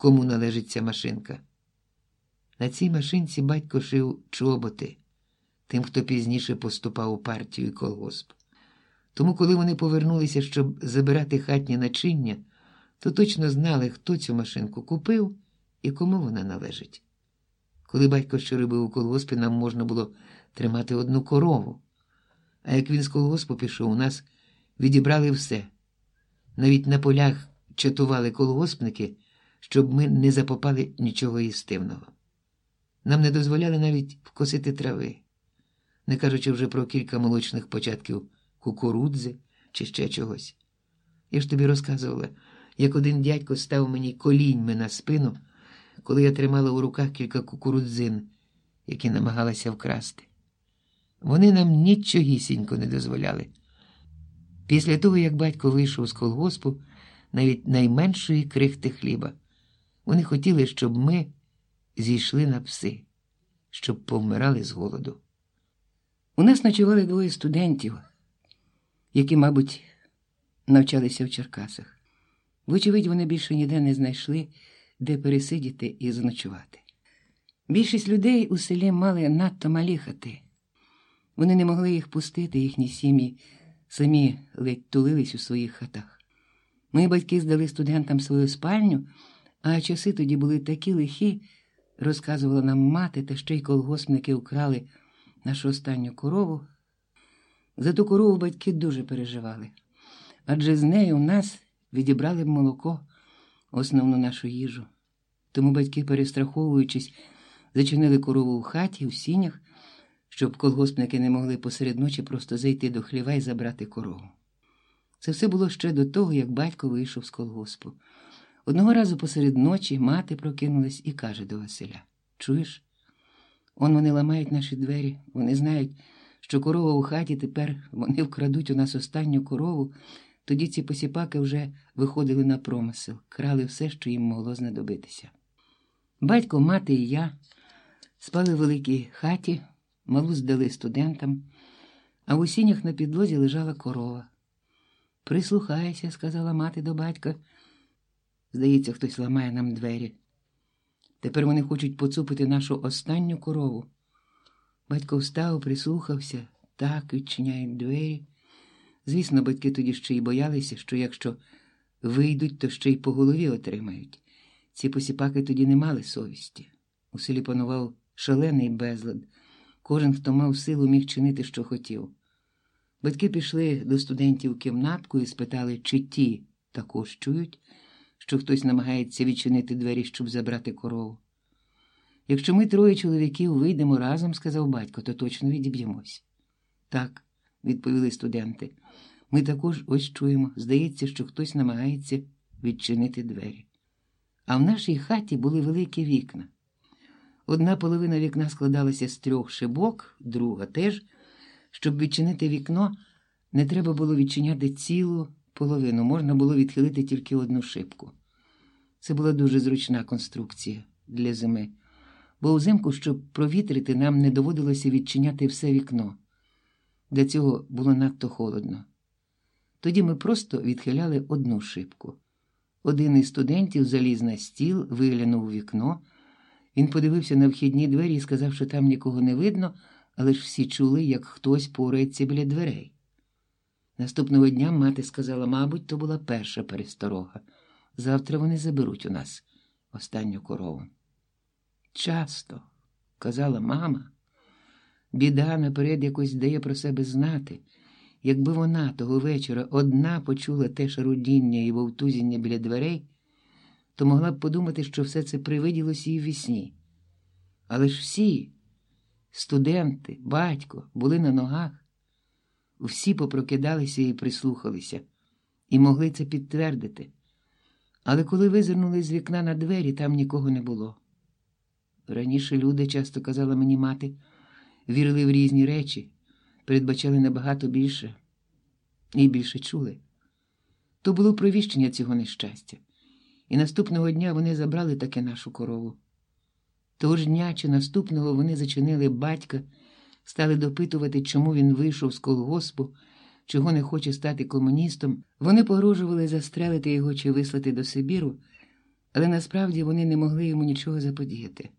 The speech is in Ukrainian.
кому належить ця машинка. На цій машинці батько шив чоботи тим, хто пізніше поступав у партію і колгосп. Тому, коли вони повернулися, щоб забирати хатні начиння, то точно знали, хто цю машинку купив і кому вона належить. Коли батько ще робив у колгоспі, нам можна було тримати одну корову. А як він з колгоспу пішов, у нас відібрали все. Навіть на полях чатували колгоспники, щоб ми не запопали нічого їстивного. Нам не дозволяли навіть вкосити трави, не кажучи вже про кілька молочних початків кукурудзи чи ще чогось. Я ж тобі розказувала, як один дядько став мені коліньми на спину, коли я тримала у руках кілька кукурудзин, які намагалася вкрасти. Вони нам нічогісінько не дозволяли. Після того, як батько вийшов з колгоспу, навіть найменшої крихти хліба, вони хотіли, щоб ми зійшли на пси, щоб повмирали з голоду. У нас ночували двоє студентів, які, мабуть, навчалися в Черкасах. Вочевидь, вони більше ніде не знайшли, де пересидіти і заночувати. Більшість людей у селі мали надто малі хати. Вони не могли їх пустити, їхні сім'ї самі ледь тулились у своїх хатах. Мої батьки здали студентам свою спальню, а часи тоді були такі лихі, розказувала нам мати, та ще й колгоспники украли нашу останню корову. За ту корову батьки дуже переживали, адже з нею в нас відібрали б молоко, основну нашу їжу. Тому батьки, перестраховуючись, зачинили корову у хаті, у сінях, щоб колгоспники не могли посеред ночі просто зайти до хліва і забрати корову. Це все було ще до того, як батько вийшов з колгоспу. Одного разу посеред ночі мати прокинулась і каже до Василя: Чуєш? Он вони ламають наші двері, вони знають, що корова у хаті тепер вони вкрадуть у нас останню корову. Тоді ці посіпаки вже виходили на промисел, крали все, що їм могло знадобитися. Батько, мати і я спали в великій хаті, малу здали студентам, а в осіннях на підлозі лежала корова. Прислухайся, сказала мати до батька. Здається, хтось ламає нам двері. Тепер вони хочуть поцупити нашу останню корову. Батько встав, прислухався, так відчиняють двері. Звісно, батьки тоді ще й боялися, що якщо вийдуть, то ще й по голові отримають. Ці посіпаки тоді не мали совісті. У селі панував шалений безлад. Кожен, хто мав силу, міг чинити, що хотів. Батьки пішли до студентів кімнатку і спитали, чи ті також чують, що хтось намагається відчинити двері, щоб забрати корову. Якщо ми троє чоловіків вийдемо разом, сказав батько, то точно відіб'ємось. Так, відповіли студенти. Ми також ось чуємо. Здається, що хтось намагається відчинити двері. А в нашій хаті були великі вікна. Одна половина вікна складалася з трьох шибок, друга теж. Щоб відчинити вікно, не треба було відчиняти цілу половину, можна було відхилити тільки одну шибку. Це була дуже зручна конструкція для зими, бо взимку, щоб провітрити, нам не доводилося відчиняти все вікно. Для цього було надто холодно. Тоді ми просто відхиляли одну шибку. Один із студентів заліз на стіл, виглянув у вікно. Він подивився на вхідні двері і сказав, що там нікого не видно, але ж всі чули, як хтось порається біля дверей. Наступного дня мати сказала, мабуть, то була перша пересторога. Завтра вони заберуть у нас останню корову. Часто, казала мама, біда наперед якось дає про себе знати. Якби вона того вечора одна почула те шарудіння і вовтузіння біля дверей, то могла б подумати, що все це привиділось їй в сні. Але ж всі, студенти, батько, були на ногах, всі попрокидалися і прислухалися, і могли це підтвердити. Але коли визирнули з вікна на двері, там нікого не було. Раніше люди, часто казала мені мати, вірили в різні речі, передбачали набагато більше і більше чули. То було провіщення цього нещастя, і наступного дня вони забрали таки нашу корову. Того ж дня чи наступного вони зачинили батька, стали допитувати, чому він вийшов з колгоспу, чого не хоче стати комуністом. Вони погрожували застрелити його чи вислати до Сибіру, але насправді вони не могли йому нічого заподіяти.